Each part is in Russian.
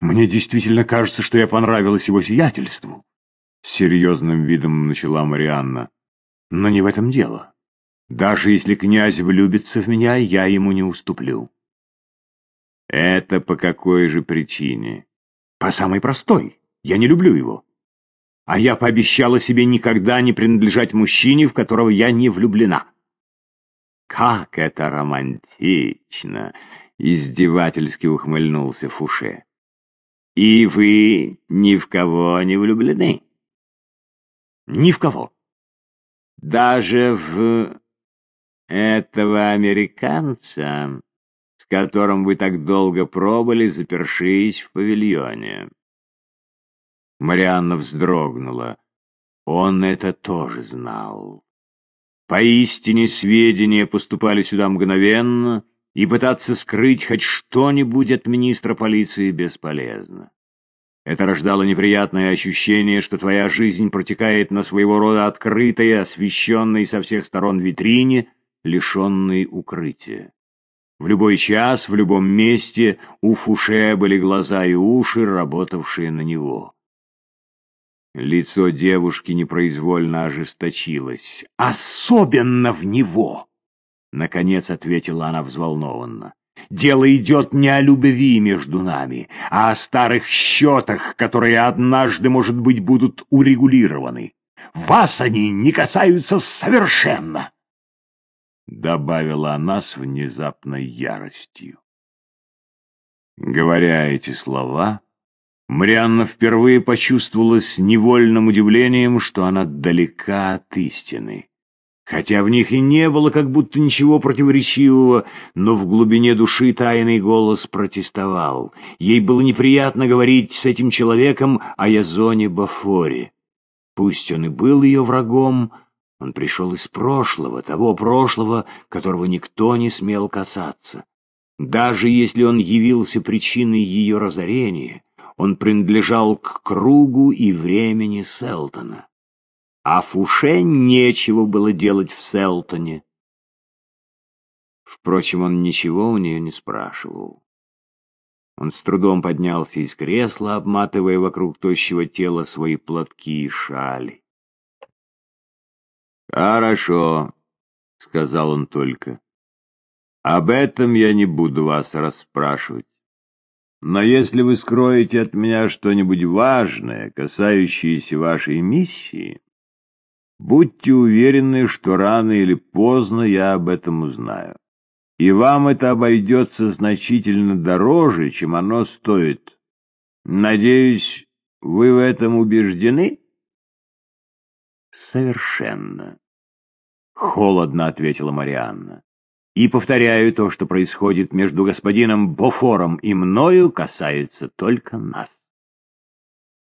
Мне действительно кажется, что я понравилась его сиятельству. С серьезным видом начала Марианна. Но не в этом дело. Даже если князь влюбится в меня, я ему не уступлю. Это по какой же причине? По самой простой. Я не люблю его. А я пообещала себе никогда не принадлежать мужчине, в которого я не влюблена. Как это романтично! Издевательски ухмыльнулся Фуше. И вы ни в кого не влюблены? Ни в кого. Даже в этого американца, с которым вы так долго пробыли, запершись в павильоне. Марианна вздрогнула. Он это тоже знал. Поистине сведения поступали сюда мгновенно, и пытаться скрыть хоть что-нибудь от министра полиции бесполезно. Это рождало неприятное ощущение, что твоя жизнь протекает на своего рода открытой, освещенной со всех сторон витрине, лишенной укрытия. В любой час, в любом месте у Фуше были глаза и уши, работавшие на него. Лицо девушки непроизвольно ожесточилось. «Особенно в него!» — наконец ответила она взволнованно. Дело идет не о любви между нами, а о старых счетах, которые однажды, может быть, будут урегулированы. Вас они не касаются совершенно!» Добавила она с внезапной яростью. Говоря эти слова, Марианна впервые почувствовала с невольным удивлением, что она далека от истины. Хотя в них и не было как будто ничего противоречивого, но в глубине души тайный голос протестовал. Ей было неприятно говорить с этим человеком о Язоне Бафоре. Пусть он и был ее врагом, он пришел из прошлого, того прошлого, которого никто не смел касаться. Даже если он явился причиной ее разорения, он принадлежал к кругу и времени Селтона а Фуше нечего было делать в Селтоне. Впрочем, он ничего у нее не спрашивал. Он с трудом поднялся из кресла, обматывая вокруг тощего тела свои платки и шали. «Хорошо», — сказал он только. «Об этом я не буду вас расспрашивать. Но если вы скроете от меня что-нибудь важное, касающееся вашей миссии, Будьте уверены, что рано или поздно я об этом узнаю. И вам это обойдется значительно дороже, чем оно стоит. Надеюсь, вы в этом убеждены? Совершенно. Холодно ответила Марианна. И повторяю, то, что происходит между господином Бофором и мною, касается только нас.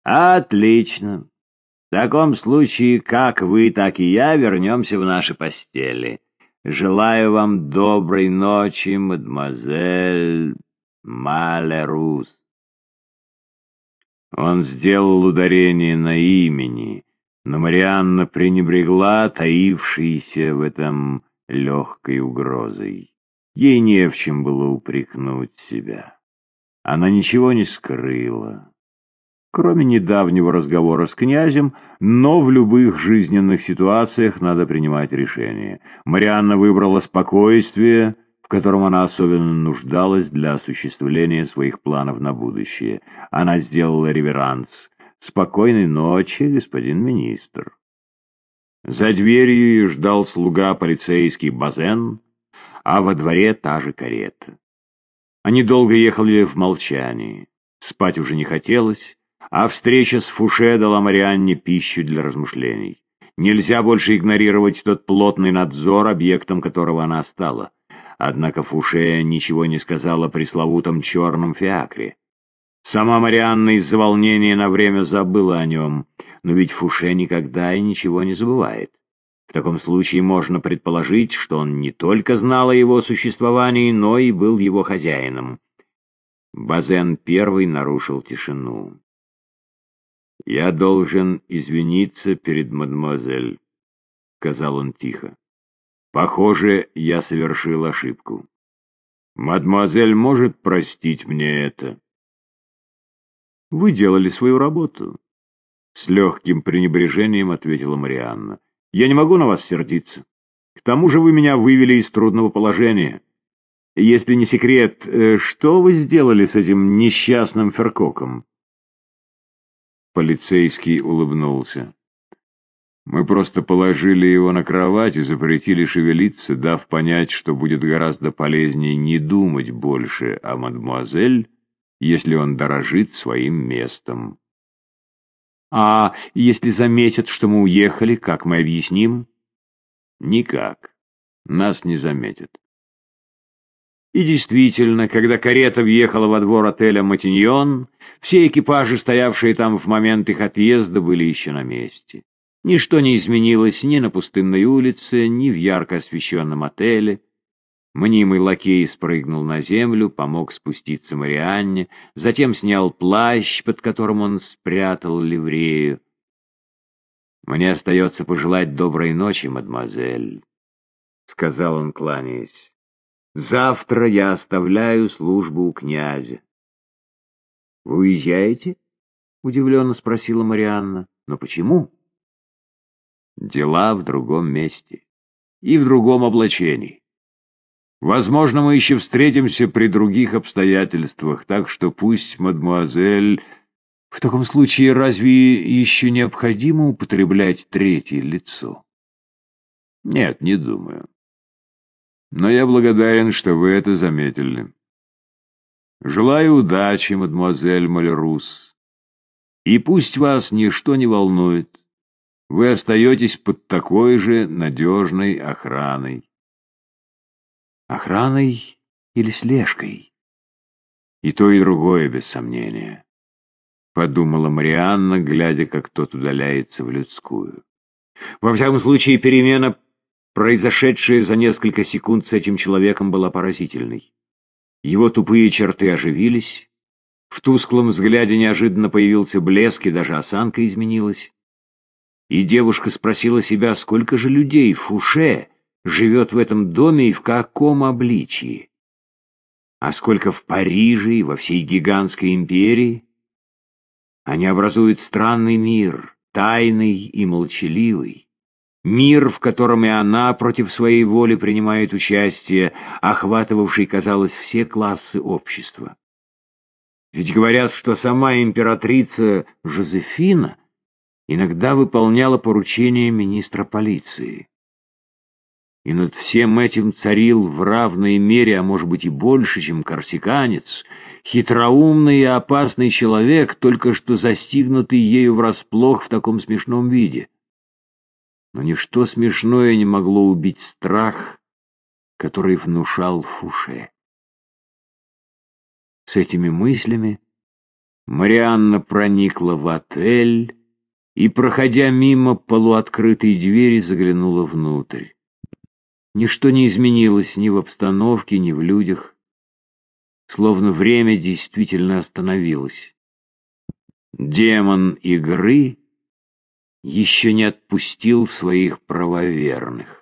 Отлично. В таком случае, как вы, так и я вернемся в наши постели. Желаю вам доброй ночи, мадемуазель Малерус. Он сделал ударение на имени, но Марианна пренебрегла таившейся в этом легкой угрозой. Ей не в чем было упрекнуть себя. Она ничего не скрыла кроме недавнего разговора с князем, но в любых жизненных ситуациях надо принимать решение. Марианна выбрала спокойствие, в котором она особенно нуждалась для осуществления своих планов на будущее. Она сделала реверанс. «Спокойной ночи, господин министр». За дверью ждал слуга полицейский Базен, а во дворе та же карета. Они долго ехали в молчании. Спать уже не хотелось, а встреча с Фуше дала Марианне пищу для размышлений. Нельзя больше игнорировать тот плотный надзор, объектом которого она стала. Однако Фуше ничего не сказала о пресловутом черном фиакре. Сама Марианна из-за волнения на время забыла о нем, но ведь Фуше никогда и ничего не забывает. В таком случае можно предположить, что он не только знал о его существовании, но и был его хозяином. Базен первый нарушил тишину. «Я должен извиниться перед мадемуазель», — сказал он тихо. «Похоже, я совершил ошибку. Мадемуазель может простить мне это?» Вы делали свою работу. С легким пренебрежением ответила Марианна. Я не могу на вас сердиться. К тому же вы меня вывели из трудного положения. Если не секрет, э, что вы сделали с этим несчастным Феркоком? Полицейский улыбнулся. Мы просто положили его на кровать и запретили шевелиться, дав понять, что будет гораздо полезнее не думать больше о мадемуазель, если он дорожит своим местом. А если заметят, что мы уехали, как мы объясним? Никак. Нас не заметят. И действительно, когда карета въехала во двор отеля «Матиньон», все экипажи, стоявшие там в момент их отъезда, были еще на месте. Ничто не изменилось ни на пустынной улице, ни в ярко освещенном отеле. Мнимый лакей спрыгнул на землю, помог спуститься Марианне, затем снял плащ, под которым он спрятал ливрею. «Мне остается пожелать доброй ночи, мадемуазель», — сказал он, кланяясь. Завтра я оставляю службу у князя. — Вы уезжаете? — удивленно спросила Марианна. — Но почему? — Дела в другом месте и в другом облачении. Возможно, мы еще встретимся при других обстоятельствах, так что пусть, мадмуазель... В таком случае разве еще необходимо употреблять третье лицо? Нет, не думаю но я благодарен, что вы это заметили. Желаю удачи, мадемуазель Малерус. И пусть вас ничто не волнует, вы остаетесь под такой же надежной охраной. Охраной или слежкой? И то, и другое, без сомнения, — подумала Марианна, глядя, как тот удаляется в людскую. Во всяком случае, перемена Произошедшее за несколько секунд с этим человеком была поразительной. Его тупые черты оживились, в тусклом взгляде неожиданно появился блеск, и даже осанка изменилась. И девушка спросила себя, сколько же людей в Фуше живет в этом доме и в каком обличии? А сколько в Париже и во всей гигантской империи? Они образуют странный мир, тайный и молчаливый. Мир, в котором и она против своей воли принимает участие, охватывавший, казалось, все классы общества. Ведь говорят, что сама императрица Жозефина иногда выполняла поручения министра полиции. И над всем этим царил в равной мере, а может быть и больше, чем корсиканец, хитроумный и опасный человек, только что застигнутый ею врасплох в таком смешном виде но ничто смешное не могло убить страх, который внушал Фуше. С этими мыслями Марианна проникла в отель и, проходя мимо полуоткрытой двери, заглянула внутрь. Ничто не изменилось ни в обстановке, ни в людях, словно время действительно остановилось. Демон игры еще не отпустил своих правоверных.